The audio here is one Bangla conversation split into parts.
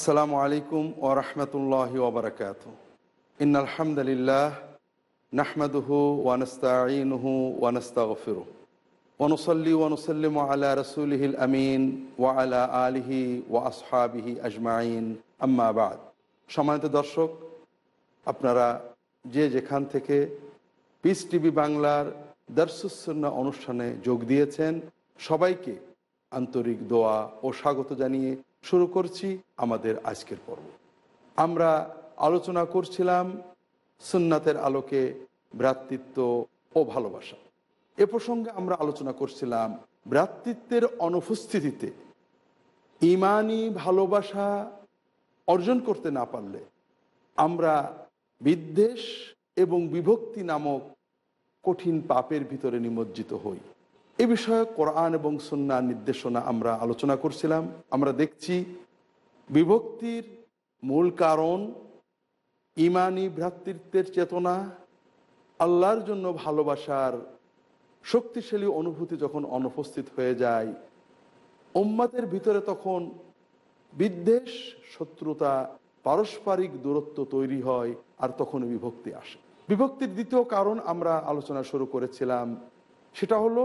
আসসালামু আলাইকুম ও রহমতুল্লাহ ওবরকাত ইন আলহামদুলিল্লাহ নাহমদহু ওয়ানস্তাইনহু ওয়ানস্তাগফিরু ওনসল্লি ওনসল্লিম আলা রসুলহিল আমিন ওয়া আলা আলিহি ওয়া আসহাবিহি আজমাইন। আম্মাবাদ সম্মানিত দর্শক, আপনারা যে যেখান থেকে পিস টিভি বাংলার দর্শুসন্না অনুষ্ঠানে যোগ দিয়েছেন, সবাইকে আন্তরিক দোয়া ও স্বাগত জানিয়ে শুরু করছি আমাদের আজকের পর্ব। আমরা আলোচনা করছিলাম সুন্নাতের আলোকে ভ্রাতৃত্ব ও ভালোবাসা। এ প্রসঙ্গে আমরা আলোচনা করছিলাম ভ্রাতৃত্বের অনুপস্থিতিতে ইমানি ভালোবাসা অর্জন করতে না পারলে আমরা বিদ্বেষ এবং বিভক্তি নামক কঠিন পাপের ভিতরে নিমজ্জিত হই। এ বিষয়ে কোরআন এবং সন্না নির্দেশনা আমরা আলোচনা করছিলাম। আমরা দেখছি বিভক্তির মূল কারণ ইমানি ভ্রাতৃত্বের চেতনা, আল্লাহর জন্য ভালোবাসার শক্তিশালী অনুভূতি যখন অনুপস্থিত হয়ে যায় উম্মাতের ভিতরে তখন বিদ্বেষ, শত্রুতা, পারস্পরিক দূরত্ব তৈরি হয় আর তখন বিভক্তি আসে। বিভক্তির দ্বিতীয় কারণ আমরা আলোচনা শুরু করেছিলাম, সেটা হলো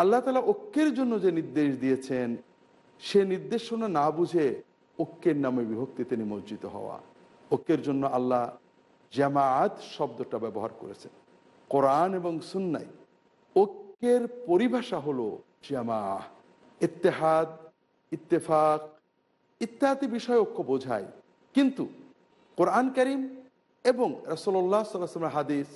আল্লাহ তালা ঐক্যের জন্য যে নির্দেশ দিয়েছেন, সে নির্দেশনা না বুঝে ঐক্যের নামে বিভক্তিতে নিমজ্জিত হওয়া। ঐক্যের জন্য আল্লাহ জামায়াত শব্দটা ব্যবহার করেছেন। কোরআন এবং সুন্নাই ঐক্যের পরিভাষা হলো জামা ইত্তেহাদ, ইত্তেফাক ইত্যাদি বিষয় ঐক্য বোঝায়। কিন্তু কোরআন করিম এবং রসল্লাহ সাল্লামের হাদিস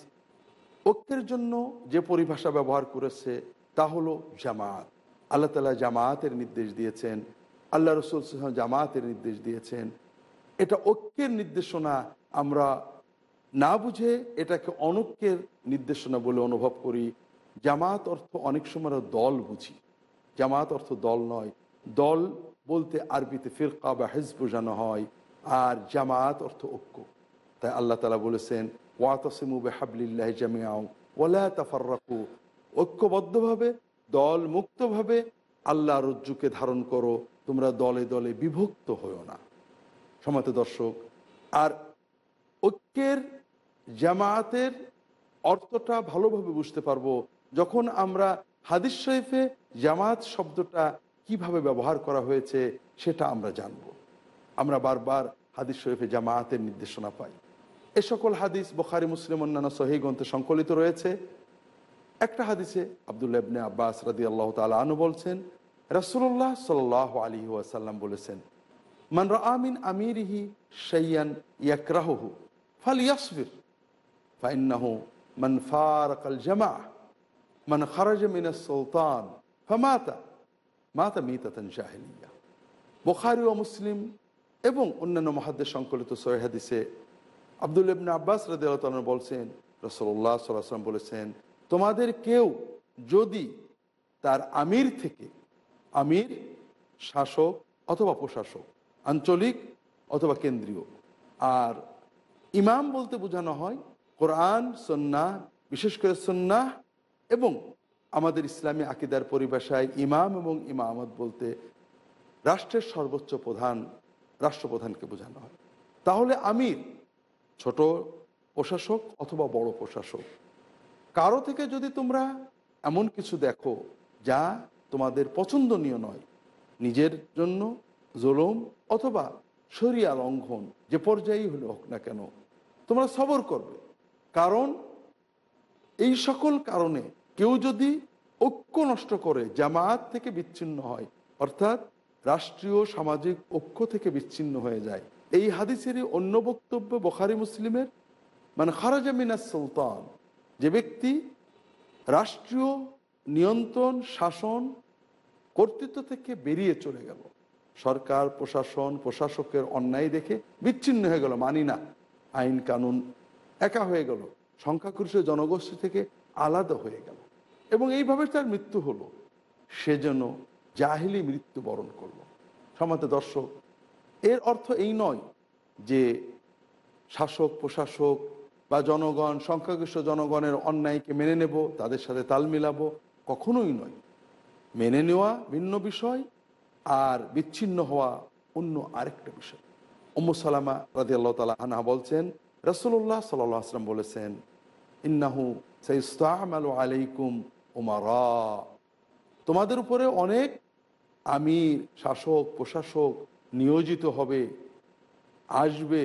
ঐক্যের জন্য যে পরিভাষা ব্যবহার করেছে তা হলো জামাত। আল্লাহ তালা জামায়াতের নির্দেশ দিয়েছেন, আল্লাহ রসুল জামায়াতের নির্দেশ দিয়েছেন। এটা ঐক্যের নির্দেশনা, আমরা না বুঝে এটাকে অনৈক্যের নির্দেশনা বলে অনুভব করি। জামাত অর্থ অনেক সময় দল বুঝি। জামাত অর্থ দল নয়, দল বলতে আরবিতে ফিরকা বা হেজ বোঝানো হয়, আর জামাত অর্থ ঐক্য। তাই আল্লাহ তালা বলেছেন ওয়াতসিমু বেহাবলিল্লাহ জামিয়াও ওলা তাফার্রাকু ঐক্যবদ্ধভাবে দল মুক্তভাবে আল্লাহ রজ্জুকে ধারণ করো, তোমরা দলে দলে বিভক্ত হও না। সমাতে দর্শক, আর ঐক্যের জামায়াতের অর্থটা ভালোভাবে বুঝতে পারব যখন আমরা হাদিস শরীফে জামাত শব্দটা কীভাবে ব্যবহার করা হয়েছে সেটা আমরা জানব। আমরা বারবার হাদিস শরীফে জামায়াতের নির্দেশনা পাই। এ সকল হাদিস বোখারি, মুসলিম, অন্যান্য সহি গ্রন্থে সংকলিত রয়েছে। একটা হাদিসে আবদুল্লা আব্বাস রাদি আল্লাহ তালা আনু বলছেন রসুল্লাহ সাল আলী ওয়াসাল্লাম বলেছেন, মান আমিন আমিরহি সৈয়ান ইয়াকরাহু ফাল ইয়াসবির ফাইন্নাহু মান ফারাকাল জামা মান খারাজ মিন সুলতান ফামাতা, মাতা মিতাতান জাহিলিয়া। বোখারি ও মুসলিম এবং অন্যান্য মহাদ্দের সংকলিত সহি হাদিসে আবদুল ইবনে আব্বাস রাদি আল্লাহ বলছেন রসল্লাহ সাল্লাম বলেছেন তোমাদের কেউ যদি তার আমির থেকে, আমির, শাসক অথবা প্রশাসক, আঞ্চলিক অথবা কেন্দ্রীয়। আর ইমাম বলতে বোঝানো হয় কোরআন সন্না বিশেষ করে সন্না এবং আমাদের ইসলামী আকিদার পরিভাষায় ইমাম এবং ইমামত বলতে রাষ্ট্রের সর্বোচ্চ প্রধান, রাষ্ট্রপ্রধানকে বোঝানো হয়। তাহলে আমির ছোট প্রশাসক অথবা বড় প্রশাসক? কারও থেকে যদি তোমরা এমন কিছু দেখো যা তোমাদের পছন্দনীয় নয়, নিজের জন্য জোলম অথবা সরিয়া লঙ্ঘন, যে পর্যায়েই হলে হোক না কেন, তোমরা সবর করবে। কারণ এই সকল কারণে কেউ যদি ঐক্য নষ্ট করে জামাত থেকে বিচ্ছিন্ন হয়, অর্থাৎ রাষ্ট্রীয় সামাজিক ঐক্য থেকে বিচ্ছিন্ন হয়ে যায়। এই হাদিসেরই অন্য বক্তব্য বখারি মুসলিমের মানে খারাজা মিনাস সুলতান যে ব্যক্তি রাষ্ট্রীয় নিয়ন্ত্রণ, শাসন, কর্তৃত্ব থেকে বেরিয়ে চলে গেল। সরকার, প্রশাসন, প্রশাসকের অন্যায় দেখে বিচ্ছিন্ন হয়ে গেল, মানি না। আইন কানুন একা হয়ে গেল, সংখ্যাগরিষ্ঠ জনগোষ্ঠী থেকে আলাদা হয়ে গেল এবং এইভাবে তার মৃত্যু হলো। সে যেন জাহিলি মৃত্যু বরণ করল। সমাতে দর্শক, এর অর্থ এই নয় যে শাসক, প্রশাসক বা জনগণ, সংখ্যাগরিষ্ঠ জনগণের অন্যায়কে মেনে নেব, তাদের সাথে তাল মিলাবো, কখনোই নয়। মেনে নেওয়া ভিন্ন বিষয় আর বিচ্ছিন্ন হওয়া অন্য আরেকটা বিষয়। উম্মু সালামা রাজি আল্লাহ তালা আনহা বলছেন রসুল্লাহ সাল্লাহ আসলাম বলেছেন, ইন্নাহু সাইস্তামালু আলাইকুম উমারা। তোমাদের উপরে অনেক আমির, শাসক, প্রশাসক নিয়োজিত হবে, আসবে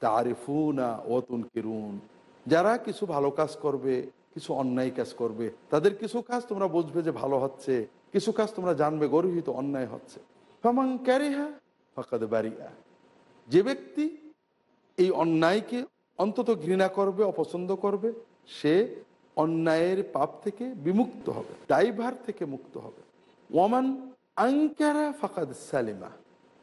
তারিফুনা ওতুন কিরুন যারা কিছু ভালো কাজ করবে, কিছু অন্যায় কাজ করবে, তাদের কিছু কাজ তোমরা বুঝবে যে ভালো হচ্ছে, কিছু কাজ তোমরা জানবে গর্হিত অন্যায় হচ্ছে। ফামাং ক্যারিহা ফাকাদ বারিয়া। যে ব্যক্তি এই অন্যায়কে অন্তত ঘৃণা করবে, অপছন্দ করবে, সে অন্যায়ের পাপ থেকে বিমুক্ত হবে, দায়ভার থেকে মুক্ত হবে। ওয়ামান আঙ্কারা ফাকাদ সালিমা।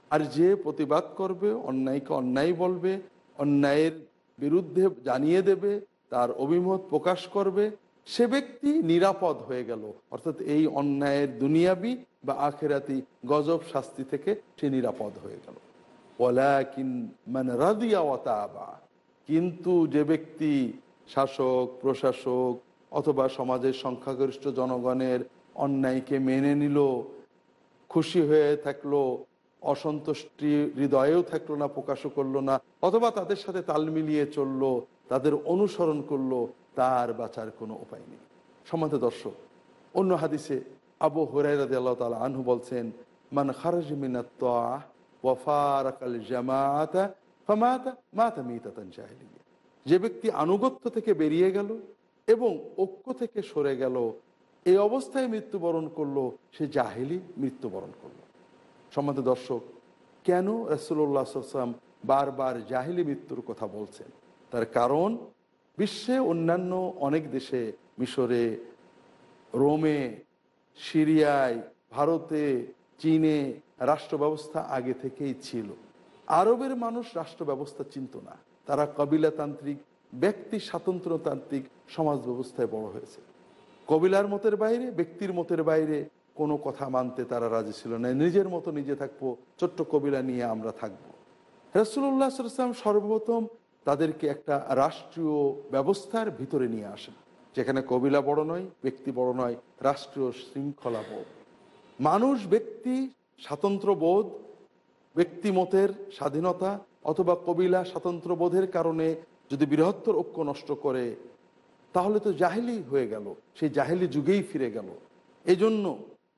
আর যে প্রতিবাদ করবে, অন্যায়কে অন্যায় বলবে অন্যায়ের বিরুদ্ধে জানিয়ে দেবে, তার অভিমত প্রকাশ করবে, সে ব্যক্তি নিরাপদ হয়ে গেল। অর্থাৎ এই অন্যায়ের দুনিয়াবি বা আখেরাতি গজব শাস্তি থেকে সে নিরাপদ হয়ে গেল। মানে কিন্তু যে ব্যক্তি শাসক, প্রশাসক অথবা সমাজের সংখ্যাগরিষ্ঠ জনগণের অন্যায়কে মেনে নিল, খুশি হয়ে থাকল অসন্তুষ্টি হৃদয়েও থাকল না, প্রকাশও করল না, অথবা তাদের সাথে তাল মিলিয়ে চলল, তাদের অনুসরণ করল, তার বাঁচার কোনো উপায় নেই। সমাজে দর্শক, অন্য হাদিসে আবু হরাইরাদ আল্লাহ তালা আনহু বলছেন, মান খারজ যে ব্যক্তি আনুগত্য থেকে বেরিয়ে গেল এবং ঐক্য থেকে সরে গেল, এই অবস্থায় মৃত্যুবরণ করল, সে জাহিলি মৃত্যুবরণ করল। সম্মানিত দর্শক, কেন রসুল্লাহ সাল্লাম বারবার জাহিলি মৃত্যুর কথা বলছেন? তার কারণ, বিশ্বে অন্যান্য অনেক দেশে, মিশরে, রোমে, সিরিয়ায়, ভারতে, চীনে রাষ্ট্র ব্যবস্থা আগে থেকেই ছিল। আরবের মানুষ রাষ্ট্র ব্যবস্থা চিনত না। তারা কবিলাতান্ত্রিক, ব্যক্তি স্বাতন্ত্রতান্ত্রিক সমাজ ব্যবস্থায় বড় হয়েছে। কবিলার মতের বাইরে, ব্যক্তির মতের বাইরে কোনো কথা মানতে তারা রাজি ছিল না। নিজের মতো নিজে থাকব, ছোট্ট কবিলা নিয়ে আমরা থাকব। রসুল্লাহ সাল্লাম সর্বপ্রথম তাদেরকে একটা রাষ্ট্রীয় ব্যবস্থার ভিতরে নিয়ে আসেন। যেখানে কবিলা বড় নয়, ব্যক্তি বড় নয়, রাষ্ট্রীয় শৃঙ্খলা বোধ। মানুষ ব্যক্তি স্বাতন্ত্র বোধ ব্যক্তিমতের স্বাধীনতা, অথবা কবিলা স্বাতন্ত্র বোধের কারণে যদি বৃহত্তর ঐক্য নষ্ট করে, তাহলে তো জাহেলি হয়ে গেল। সেই জাহেলি যুগেই ফিরে গেল। এই জন্য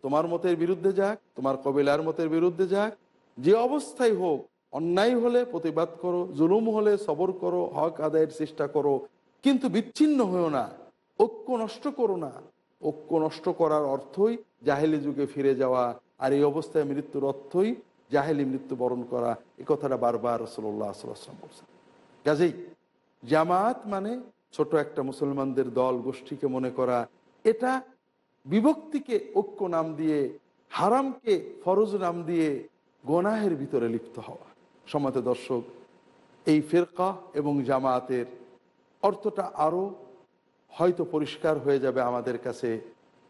তোমার মতের বিরুদ্ধে যাক, তোমার কবিলার মতের বিরুদ্ধে যাক, যে অবস্থায় হোক, অন্যায় হলে প্রতিবাদ করো, জুলুম হলে সবর করো, হক আদায়ের চেষ্টা করো, কিন্তু বিচ্ছিন্ন হয়েও না, ঐক্য নষ্ট করো না। ঐক্য নষ্ট করার অর্থই জাহেলি যুগে ফিরে যাওয়া, আর এই অবস্থায় মৃত্যুর অর্থই জাহেলি মৃত্যু বরণ করা এই কথাটা বারবার রসল্লাহ সাল্লাম বলছেন। কাজেই জামাত মানে ছোট একটা মুসলমানদের দল গোষ্ঠীকে মনে করা, এটা বিভক্তিকে ঐক্য নাম দিয়ে, হারামকে ফরজ নাম দিয়ে গোনাহের ভিতরে লিপ্ত হওয়া। সমাতে দর্শক, এই ফেরকা এবং জামায়াতের অর্থটা আরও হয়তো পরিষ্কার হয়ে যাবে আমাদের কাছে।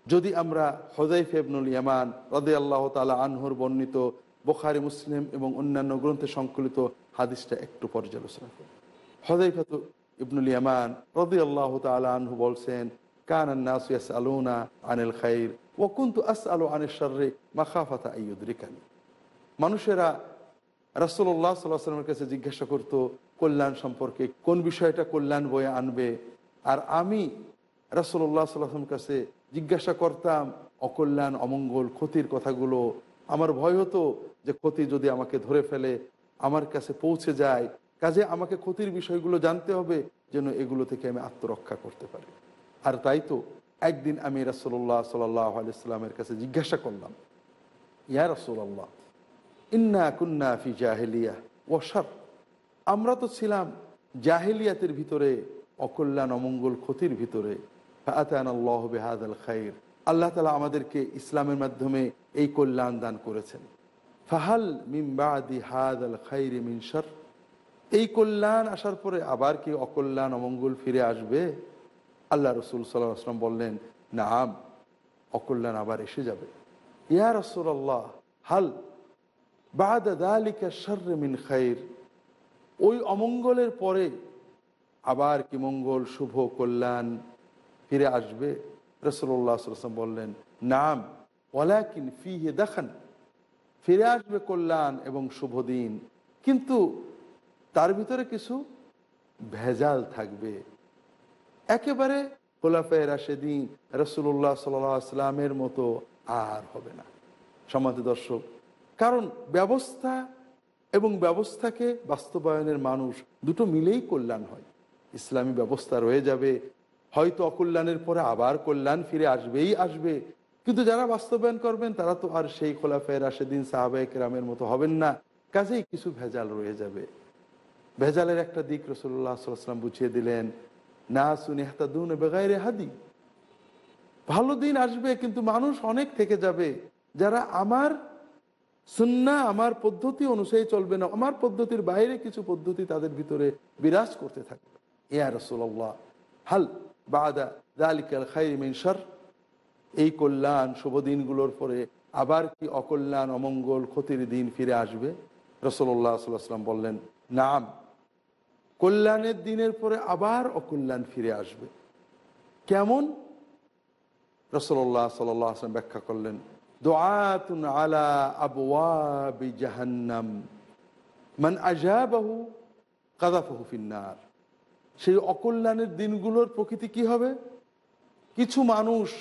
যদি আমরা হজাইফ এবনুল ইয়ামান রদে আল্লাহ তালা আনহর বর্ণিত বোখারি, মুসলিম এবং অন্যান্য গ্রন্থে সংকলিত হাদিসটা একটু পর্যালোচনা করি। হজাইফাত ইবনুল ইয়ামান রদি আল্লাহ তালা আনহু বলছেন কান খাইর মানুষেরা সাল্লাহ সাল্লামের কাছে জিজ্ঞাসা করত, কল্যাণ সম্পর্কে কোন বিষয়টা কল্যাণ বয়ে আনবে? আর আমি রাসুল্লাহ সাল্লাহামের কাছে জিজ্ঞাসা করতাম, অকল্যাণ, অমঙ্গল, ক্ষতির কথাগুলো? আমার ভয় হতো যে ক্ষতি যদি আমাকে ধরে ফেলে, আমার কাছে পৌঁছে যায়। কাজে আমাকে ক্ষতির বিষয়গুলো জানতে হবে, যেন এগুলো থেকে আমি আত্মরক্ষা করতে পারি। আর তাই তো একদিন আমি রাসুল্লাহ সাল্লাহ আলাইস্লামের কাছে জিজ্ঞাসা করলাম, ইয়া রাসুল্লাহ ইন্না কুন্না ফি জাহেলিয়া ওয়াসার আমরা তো ছিলাম জাহেলিয়াতের ভিতরে, অকল্যাণ অমঙ্গল ক্ষতির ভিতরে। আল্লাহ বেহাদ আল খাইর, আল্লাহ তালা আমাদেরকে ইসলামের মাধ্যমে এই কল্যাণ দান করেছেন। ফাহাল মিমবাদি হাদ আল খাইর মিনসার এই কল্যাণ আসার পরে আবার কি অকল্যাণ অমঙ্গল ফিরে আসবে? আল্লাহ রসুল সাল্লাহ আসলাম বললেন, নাম, অকল্যাণ আবার এসে যাবে। ইয়া রসুল আল্লাহ হাল মিন খাইর, ওই অমঙ্গলের পরে আবার কি মঙ্গল, শুভ, কল্যাণ ফিরে আসবে? রসুল্লাহ সাল্লাম বললেন, নাম, ওয়ালাকিন ফিহে দেখান, ফিরে আসবে কল্যাণ এবং শুভ দিন। কিন্তু তার ভিতরে কিছু ভেজাল থাকবে। একেবারে খোলাফে রাশেদিন রসুল্লাহ সাল্লামের মতো আর হবে না। সমাজ দর্শক, কারণ ব্যবস্থা এবং ব্যবস্থাকে বাস্তবায়নের মানুষ দুটো মিলেই কল্যাণ হয়। ইসলামী ব্যবস্থা রয়ে যাবে, হয়তো অকল্যাণের পরে আবার কল্যাণ ফিরে আসবেই আসবে। কিন্তু যারা বাস্তবায়ন করবেন, তারা তো আর সেই খোলাফে রাশেদিন সাহাবাহিক রামের মতো হবেন না। কাজেই কিছু ভেজাল রয়ে যাবে। ভেজালের একটা দিক রসুল্লাহ সাল্লাম বুঝিয়ে দিলেন না শুনে হাতাদুন বেগাইরে হাদি। ভালো দিন আসবে, কিন্তু মানুষ অনেক থেকে যাবে। যারা আমার সুন্না, আমার পদ্ধতি অনুযায়ী চলবে না, আমার পদ্ধতির বাইরে কিছু পদ্ধতি তাদের ভিতরে বিরাজ করতে থাকবে ইয়া রসুল্লাহ হাল বাদা দালিকাল খাই মিনসার এই কল্যাণ, শুভ দিনগুলোর পরে আবার কি অকল্যাণ, অমঙ্গল ক্ষতির দিন ফিরে আসবে? রসল্লাহ সাল্লাম বললেন, নাম। কল্যাণের দিনের পরে আবার অকল্যাণ ফিরে আসবে। কেমন? রসল্লাহ সাল্লাম ব্যাখ্যা করলেন দোয়াতুন আলা আবওয়াবি জাহান্নাম। মান আজাবাহু কাদাফহু ফিন্নার। সেই অকল্যাণের দিনগুলোর প্রকৃতি কি হবে? কিছু মানুষ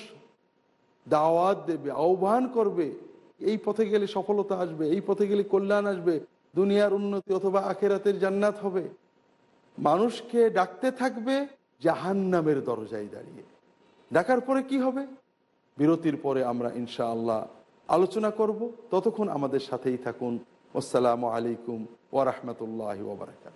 দাওয়াত দেবে, আহ্বান করবে, এই পথে গেলে সফলতা আসবে, এই পথে গেলে কল্যাণ আসবে, দুনিয়ার উন্নতি অথবা আখেরাতের জান্নাত হবে। মানুষকে ডাকতে থাকবে জাহান নামের দরজায় দাঁড়িয়ে। ডাকার পরে কি হবে? বিরতির পরে আমরা ইনশা আল্লাহ আলোচনা করব। ততক্ষণ আমাদের সাথেই থাকুন। আসসালামু আলাইকুম ওরহমতুল্লাহ ওবরাকাত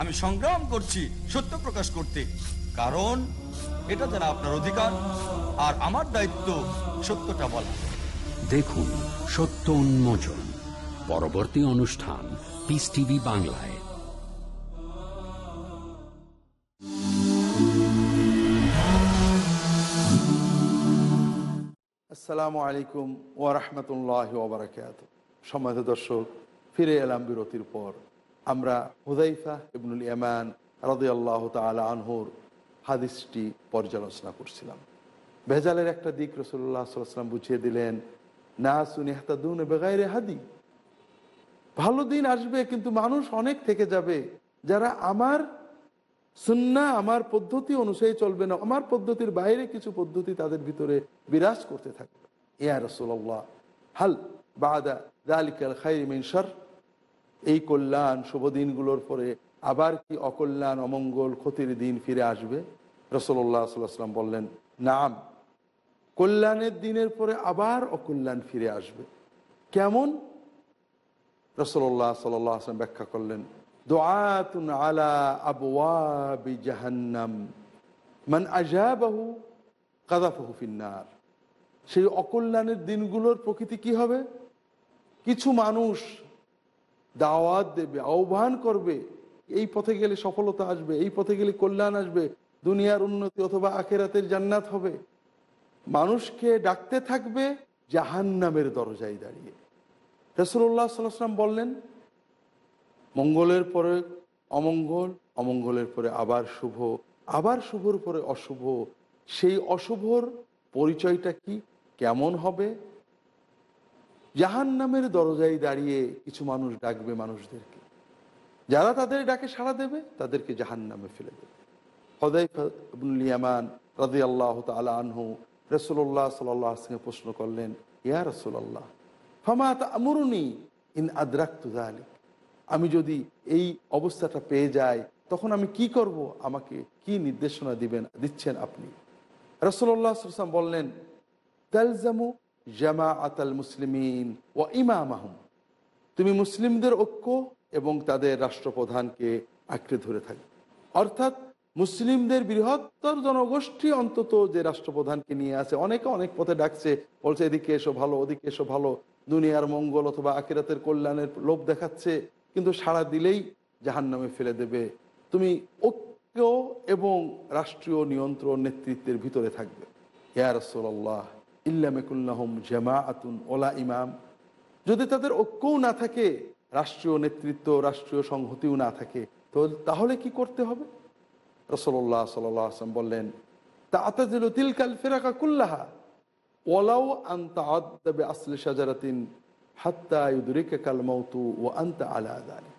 আমি সংগ্রাম করছি সত্য প্রকাশ করতে। কারণ এটা যারা আপনার অধিকার আর আমার দায়িত্ব সত্যটা বলা। দেখুন সত্য উন্মোচন পরবর্তী অনুষ্ঠান পিস টিভি বাংলায়। আসসালামু আলাইকুম ওরহমতুল্লাহ ওবরাকাত সম্মানিত দর্শক ফিরে এলাম বিরতির পর। আমরা হুদাইফা ইবনুল ইয়ামান রাদে আল্লাহ তালা আনহুর হাদিসটি পর্যালোচনা করছিলাম। ভেজালের একটা দিক রসুল্লাহ সাল্লাম বুঝিয়ে দিলেন না শুনে হাতাদুন বেগাইরে হাদি। ভালো দিন আসবে, কিন্তু মানুষ অনেক থেকে যাবে। যারা আমার সুন্না আমার পদ্ধতি অনুযায়ী চলবে না, আমার পদ্ধতির বাইরে কিছু পদ্ধতি তাদের ভিতরে বিরাজ করতে থাকবে। ইয়া রসুল্লাহ হাল বাদা দালিকাল খাই মিনসার এই কল্যাণ শুভ দিনগুলোর পরে আবার কি অকল্যাণ, অমঙ্গল, ক্ষতির দিন ফিরে আসবে? রসল্লাহ সাল্লাম বললেন, নাম, কল্যাণের দিনের পরে আবার অকল্যাণ ফিরে আসবে। কেমন? রসল্লাহ সাল্লাহ আসলাম ব্যাখ্যা করলেন দোয়াতুন আলা আবওয়াবি জাহান্নাম, মান আজাবাহু কাদাফহু ফিন্নার। সেই অকল্যাণের দিনগুলোর প্রকৃতি কি হবে? কিছু মানুষ দাওয়াত দেবে, আহ্বান করবে, এই পথে গেলে সফলতা আসবে, এই পথে গেলে কল্যাণ আসবে, দুনিয়ার উন্নতি অথবা আখেরাতের জান্নাত হবে। মানুষকে ডাকতে থাকবে জাহান্নামের দরজায় দাঁড়িয়ে। রসুল্লাহ সাল্লাম বললেন, মঙ্গলের পরে অমঙ্গল, অমঙ্গলের পরে আবার শুভ, আবার শুভর পরে অশুভ। সেই অশুভর পরিচয়টা কি? কেমন হবে? জাহান নামের দরজায় দাঁড়িয়ে কিছু মানুষ ডাকবে মানুষদেরকে। যারা তাদের ডাকে সাড়া দেবে, তাদেরকে জাহান নামে ফেলে দেবে। হদাইফান রাজি আল্লাহ আনহু রসুল্লাহ সাল্লাহ সঙ্গে প্রশ্ন করলেন, ইয়া রসুল্লাহ ফামাত আমরুনি ইন আদ্রাক্তু আলী আমি যদি এই অবস্থাটা পেয়ে যাই, তখন আমি কি করব? আমাকে কি নির্দেশনা দিবেন, দিচ্ছেন আপনি? রসল্লাহ সাল্লাম বললেন, তালজামু জামা আতাল মুসলিমিন ও ইমাম আহম তুমি মুসলিমদের ঐক্য এবং তাদের রাষ্ট্রপ্রধানকে আঁকড়ে ধরে থাকবে। অর্থাৎ মুসলিমদের বৃহত্তর জনগোষ্ঠী অন্তত যে রাষ্ট্রপ্রধানকে নিয়ে আছে, অনেকে অনেক পথে ডাকছে, বলছে, এদিকে এসো ভালো, ওদিকে এসো ভালো। দুনিয়ার মঙ্গল অথবা আকিরাতের কল্যাণের লোভ দেখাচ্ছে, কিন্তু সাড়া দিলেই জাহান নামে ফেলে দেবে। তুমি ঐক্য এবং রাষ্ট্রীয় নিয়ন্ত্রণ নেতৃত্বের ভিতরে থাকবে। ইয়া রসোল্লাহ ইল্লামেকুল্লাহম জামা আতুন ওলা ইমাম। যদি তাদের ঐক্যও না থাকে, রাষ্ট্রীয় নেতৃত্ব, রাষ্ট্রীয় সংহতিও না থাকে, তো তাহলে কি করতে হবে? রসল্লাহ সাল্লাম বললেন তা আতাজিল তিলকাল ফেরাকা কুল্লাহা ওলাও আন্তা আদাবে আসলে সাজারাতিন হাত্তা ইউদুরিকে কাল মৌতু ও আন্তা আলা আদালি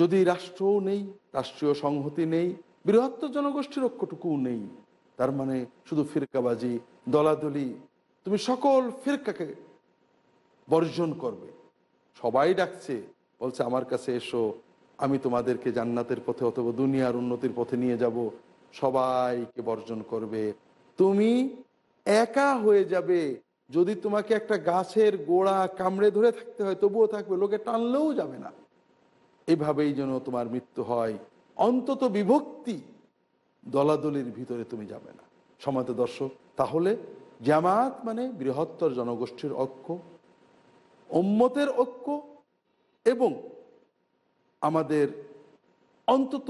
যদি রাষ্ট্রও নেই, রাষ্ট্রীয় সংহতি নেই, বৃহত্তর জনগোষ্ঠীর ঐক্যটুকুও নেই, তার মানে শুধু ফিরকাবাজি, দলাদলি তুমি সকল ফিরকাকে বর্জন করবে। সবাই ডাকছে, বলছে, আমার কাছে এসো, আমি তোমাদেরকে জান্নাতের পথে অথবা দুনিয়ার উন্নতির পথে নিয়ে যাব। সবাইকে বর্জন করবে। তুমি একা হয়ে যাবে। যদি তোমাকে একটা গাছের গোড়া কামড়ে ধরে থাকতে হয়, তবুও থাকবে। লোকে টানলেও যাবে না। এভাবেই যেন তোমার মৃত্যু হয়। অন্তত বিভক্তি দলাদলির ভিতরে তুমি যাবে না। সমাত দর্শক, তাহলে জামাত মানে বৃহত্তর জনগোষ্ঠীর ঐক্য ওম্মতের ঐক্য এবং আমাদের অন্তত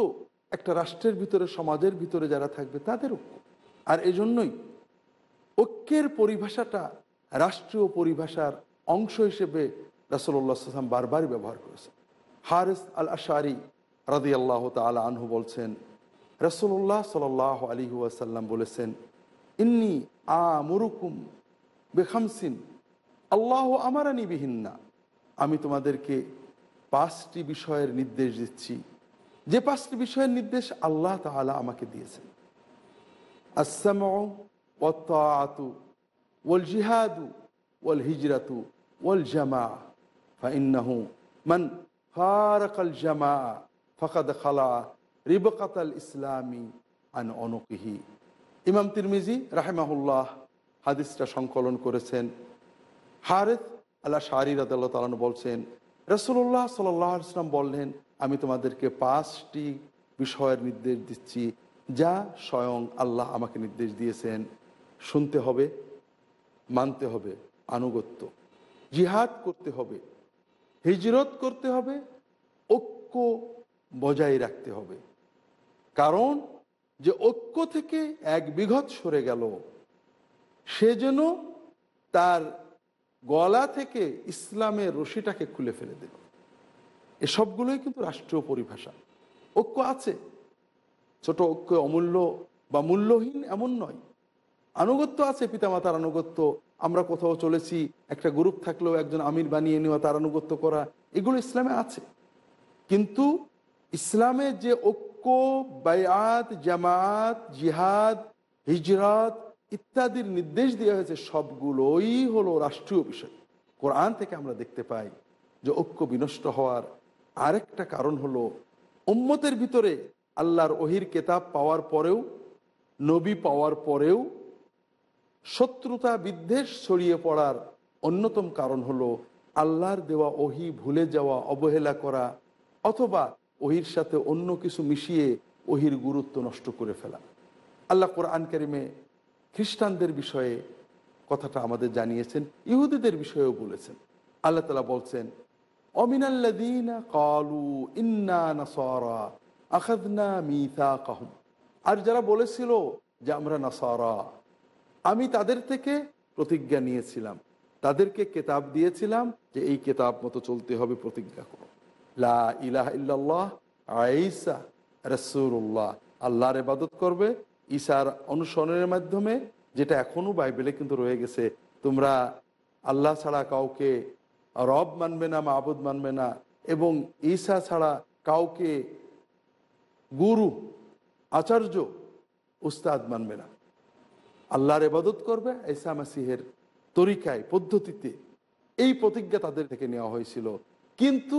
একটা রাষ্ট্রের ভিতরে, সমাজের ভিতরে যারা থাকবে তাদের ঐক্য। আর এজন্যই ঐক্যের পরিভাষাটা রাষ্ট্রীয় পরিভাষার অংশ হিসেবে রাসোল্লা সাল্লাম বারবারই ব্যবহার করেছেন। হারিস আল আশারি রাদি আল্লাহ তালা আনহু বলছেন রসুল্লাহ সাল আলী ওয়াসাল্লাম বলেছেন ইন্নি আ মুরুকুম বেখামসিন, আল্লাহ আমারানি বিহিন্না। আমি তোমাদেরকে পাঁচটি বিষয়ের নির্দেশ দিচ্ছি। যে পাঁচটি বিষয়ের নির্দেশ আল্লাহ তাআলা আমাকে দিয়েছেন। আসামু ওয়াত্তাআতু ওয়াল জিহাদু ওয়াল হিজরাতু ওয়াল জামা ফাইন্নাহু মান ফারাকাল জামা ফাকাদ খালা রিবকাতাল ইসলামী আন অনুকিহি ইমাম তিরমিজি রাহেমাহুল্লাহ হাদিসটা সংকলন করেছেন। হারেথ আল্লাহ শাহরি রাদাল্লাহ তালান বলছেন রসুল্লাহ সাল্লাহ ইসলাম বললেন, আমি তোমাদেরকে পাঁচটি বিষয়ের নির্দেশ দিচ্ছি, যা স্বয়ং আল্লাহ আমাকে নির্দেশ দিয়েছেন। শুনতে হবে, মানতে হবে, আনুগত্য। জিহাদ করতে হবে, হিজরত করতে হবে, ঐক্য বজায় রাখতে হবে। কারণ যে ঐক্য থেকে এক বিঘত সরে গেল। সে যেন তার গলা থেকে ইসলামের রশিটাকে খুলে ফেলে দিল। এসবগুলোই কিন্তু রাষ্ট্রীয় পরিভাষা। ঐক্য আছে। ছোট ঐক্য অমূল্য বা মূল্যহীন এমন নয়। আনুগত্য আছে, পিতামাতার আনুগত্য। আমরা কোথাও চলেছি, একটা গ্রুপ থাকলেও একজন আমির বানিয়ে নেওয়া, তার আনুগত্য করা, এগুলো ইসলামে আছে। কিন্তু ইসলামে যে ঐক্য বায়াত জামাত জিহাদ, হিজরাত ইত্যাদির নির্দেশ দেওয়া হয়েছে। সবগুলোই হলো রাষ্ট্রীয় বিষয়। কোরআন থেকে আমরা দেখতে পাই যে ঐক্য বিনষ্ট হওয়ার আরেকটা কারণ হলো উম্মতের ভিতরে আল্লাহর ওহির কেতাব পাওয়ার পরেও, নবী পাওয়ার পরেও শত্রুতা বিদ্বেষ ছড়িয়ে পড়ার অন্যতম কারণ হলো আল্লাহর দেওয়া ওহি ভুলে যাওয়া, অবহেলা করা অথবা ওহির সাথে অন্য কিছু মিশিয়ে ওহির গুরুত্ব নষ্ট করে ফেলা। আল্লাহ কোরআন কারিমে খ্রিস্টানদের বিষয়ে কথাটা আমাদের জানিয়েছেন, ইহুদিদের বিষয়েও বলেছেন। আল্লাহ তালা বলছেন কালু ইন্না আখাদনা আর যারা বলেছিল যে আমরা নাসারা, আমি তাদের থেকে প্রতিজ্ঞা নিয়েছিলাম। তাদেরকে কেতাব দিয়েছিলাম যে এই কেতাব মতো চলতে হবে, প্রতিজ্ঞা করো। লা ইল্লাল্লাহ, আইসা রসুল্লাহ আল্লাহর ইবাদত করবে, ঈশার অনুসরণের মাধ্যমে, যেটা এখনও বাইবেলে কিন্তু রয়ে গেছে। তোমরা আল্লাহ ছাড়া কাউকে রব মানবে না মাহবুদ মানবে না, এবং ঈশা ছাড়া কাউকে গুরু, আচার্য, উস্তাদ মানবে না। আল্লাহর এবাদত করবে ঈসা মাসিহের তরিকায়, পদ্ধতিতে। এই প্রতিজ্ঞা তাদের থেকে নেওয়া হয়েছিল। কিন্তু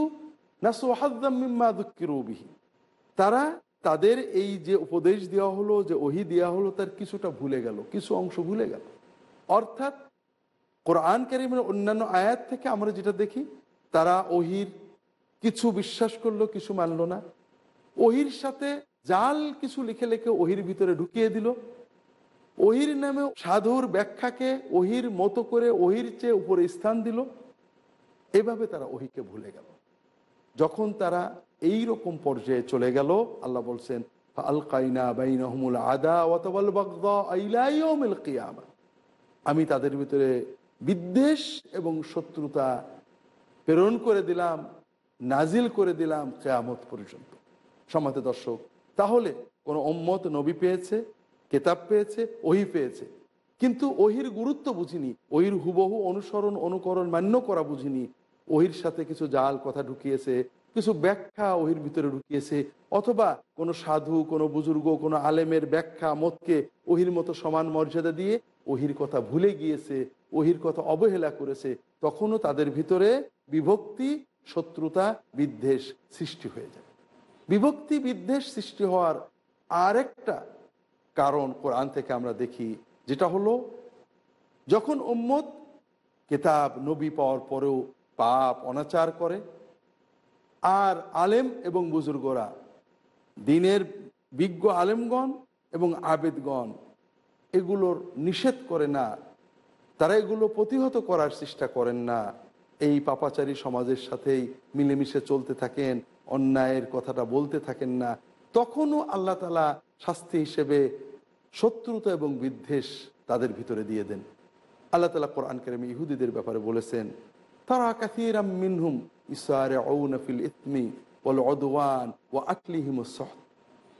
তারা তাদের এই যে উপদেশ দেওয়া হলো, যে ওহি দেওয়া হলো, তার কিছুটা ভুলে গেল, কিছু অংশ ভুলে গেল। অর্থাৎ কোরআন কারিমের অন্যান্য আয়াত থেকে আমরা যেটা দেখি, তারা ওহির কিছু বিশ্বাস করল, কিছু মানলো না। ওহির সাথে জাল কিছু লিখে লিখে ওহির ভিতরে ঢুকিয়ে দিল। ওহির নামে সাধুর ব্যাখ্যাকে ওহির মতো করে ওহির চেয়ে উপরে স্থান দিল। এভাবে তারা ওহিকে ভুলে গেল। যখন তারা এই রকম পর্যায়ে চলে গেল, আল্লাহ বলছেন আদা আমি তাদের ভিতরে বিদ্বেষ এবং শত্রুতা প্রেরণ করে দিলাম, নাজিল করে দিলাম কেয়ামত পর্যন্ত। সমাতে দর্শক, তাহলে কোনো অম্মত নবী পেয়েছে, কেতাব পেয়েছে, ওহি পেয়েছে। কিন্তু ওহির গুরুত্ব বুঝিনি, ওহির হুবহু অনুসরণ, অনুকরণ, মান্য করা বুঝিনি। ওহির সাথে কিছু জাল কথা ঢুকিয়েছে, কিছু ব্যাখ্যা ওহির ভিতরে ঢুকিয়েছে, অথবা কোনো সাধু, কোনো বুজুর্গ, কোনো আলেমের ব্যাখ্যা, মতকে ওহির মতো সমান মর্যাদা দিয়ে ওহির কথা ভুলে গিয়েছে, ওহির কথা অবহেলা করেছে, তখনও তাদের ভিতরে বিভক্তি, শত্রুতা, বিদ্বেষ সৃষ্টি হয়ে যায়। বিভক্তি, বিদ্বেষ সৃষ্টি হওয়ার আরেকটা কারণ কোরআন থেকে আমরা দেখি, যেটা হলো যখন উম্মত কেতাব নবী পাওয়ার পরেও পাপ, অনাচার করে। আর আলেম এবং বুজুর্গরা, দিনের বিজ্ঞ আলেমগণ এবং আবেদগণ, এগুলোর নিষেধ করে না। তারা এগুলো প্রতিহত করার চেষ্টা করেন না। এই পাপাচারী সমাজের সাথেই মিলেমিশে চলতে থাকেন, অন্যায়ের কথাটা বলতে থাকেন না। তখনও আল্লাহ তালা শাস্তি হিসেবে শত্রুতা এবং বিদ্বেষ তাদের ভিতরে দিয়ে দেন। আল্লাহ তালা কোরআন কেরেম ইহুদিদের ব্যাপারে বলেছেন তারা কাথির মিনহুম ইসারে ফিল ইতমি বল অদওয়ান ও আকলিহিম সহত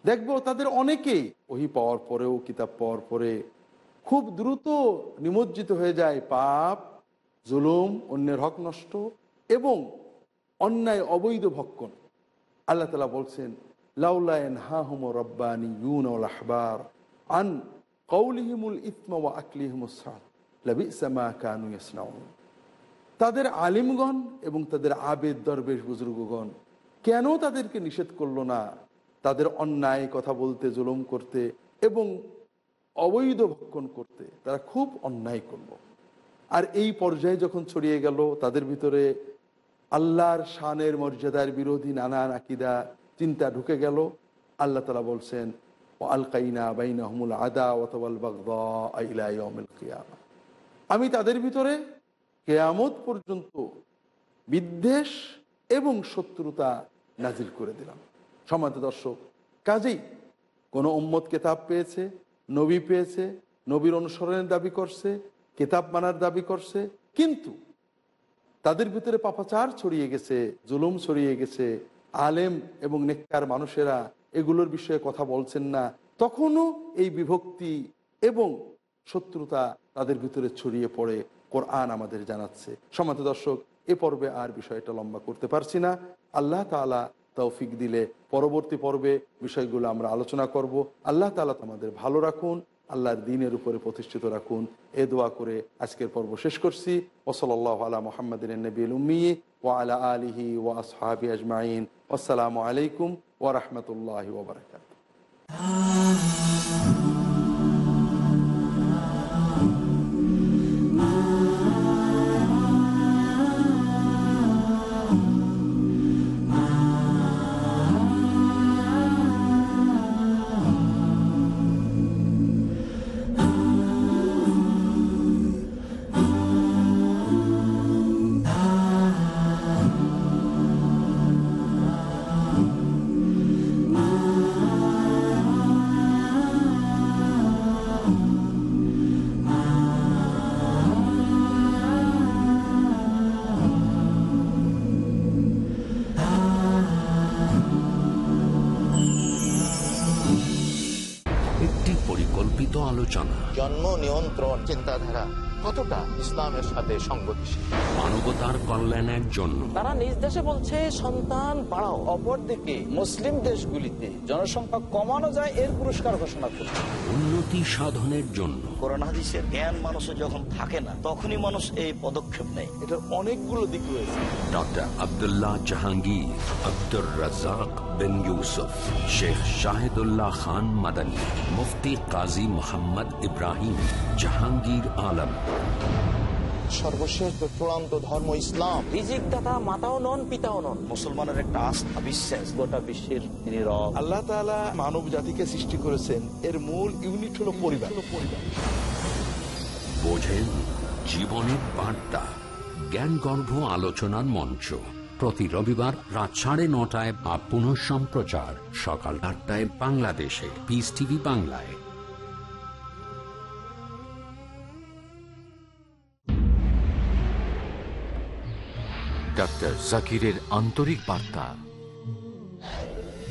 দেখব তাদের অনেকেই ওহি পাওয়ার পরেও, কিতাব পাওয়ার পরে খুব দ্রুত নিমজ্জিত হয়ে যায় পাপ, জুলুম, অন্যের হক নষ্ট এবং অন্যায় অবৈধ ভক্ষণ। আল্লাহ তালা বলছেন লাউলায়ন হাহুম রব্বানি ইউন আহবার আন কৌলিহিমুল ইসমা ওয়া আকলিহিমুস সাদ লাবিসা মা কানু ইয়াসনাউন। তাদের আলিমগণ এবং তাদের আবেদ দরবেশ বুজুর্গগণ কেন তাদেরকে নিষেধ করল না? তাদের অন্যায় কথা বলতে, জুলুম করতে এবং অবৈধ ভক্ষণ করতে তারা খুব অন্যায় করল। আর এই পর্যায়ে যখন ছড়িয়ে গেল, তাদের ভিতরে আল্লাহর শানের মর্যাদার বিরোধী নানান আকিদা, চিন্তা ঢুকে গেল। আল্লাহ তালা বলছেন ও আল কাইনা বাইনা হমুল আদা বাগদাইল কিয়ামা। আমি তাদের ভিতরে কেয়ামত পর্যন্ত বিদ্বেষ এবং শত্রুতা নাজিল করে দিলাম। সমাজ দর্শক, কাজেই কোনো উম্মত কেতাব পেয়েছে, নবী পেয়েছে, নবীর অনুসরণের দাবি করছে, কেতাব মানার দাবি করছে, কিন্তু তাদের ভিতরে পাপাচার ছড়িয়ে গেছে, জুলুম ছড়িয়ে গেছে, আলেম এবং নেককার মানুষেরা এগুলোর বিষয়ে কথা বলছেন না। তখনও এই বিভক্তি এবং শত্রুতা তাদের ভিতরে ছড়িয়ে পড়ে। কোরআন আমাদের জানাচ্ছে। সমাজ দর্শক, এ পর্বে আর বিষয়টা লম্বা করতে পারছি না। আল্লাহ তালা তৌফিক দিলে পরবর্তী পর্বে বিষয়গুলো আমরা আলোচনা করব। আল্লাহ তালা আমাদের ভালো রাখুন, আল্লাহর দিনের উপরে প্রতিষ্ঠিত রাখুন। এ দোয়া করে আজকের পর্ব শেষ করছি। ওসলাল্লাহ আলা মোহাম্মদিন নবীল উম্মি ও আলা আলিহি ও আসহাবি আজমাইন। আসসালামু আলাইকুম ও রহমতুল্লাহ ওবরাকাত একটি পরিকল্পিত আলোচনা। জন্ম নিয়ন্ত্রণ চিন্তাধারা কতটা ইসলামের সাথে সংগতিশীল? মানবতার কল্যাণের জন্য। তারা নিজ দেশে বলছে সন্তান বাড়াও অপরদিকে মুসলিম দেশগুলিতে জনসংখ্যা কমানো যায় এর পুরস্কার ঘোষণা করছে। উন্নতি সাধনের জন্য। হাদিসের জ্ঞান মানুষের যখন থাকে না তখনই মানুষ এই পদক্ষেপ নেয়। এটার অনেকগুলো দিক রয়েছে। ডক্টর আবদুল্লাহ জাহাঙ্গীর আব্দুর রাজাক বিন ইউসুফ শেখ শাহিদুল্লাহ খান মাদানী মুফতি কাজী মোহাম্মদ ইব্রাহিম জাহাঙ্গীর আলম সর্বশেষ চূড়ান্ত ধর্ম ইসলাম রিজিক দাতা মাতাও নন পিতাও নন। মুসলমানের একটা আস্থা বিশ্বাস গোটা বিশ্বের তিনি আল্লাহ তাআলা মানব জাতিকে সৃষ্টি করেছেন এর মূল ইউনিট হলো পরিবার পরিবার। বোঝেন জীবনের বার্তা জ্ঞানগর্ভ আলোচনার মঞ্চ। প্রতি রবিবার রাত সাড়ে নটায় বা পুনঃ সম্প্রচার সকাল আটটায় বাংলাদেশে। পিস টিভি বাংলায়। ডাক্তার জাকিরের আন্তরিক বার্তা।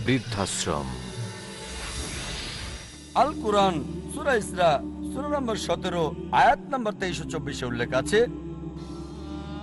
বৃদ্ধাশ্রম। আল কোরআন সুরা ইসরা সুরা নম্বর সতেরো আয়াত নম্বর তেইশো চব্বিশে উল্লেখ আছে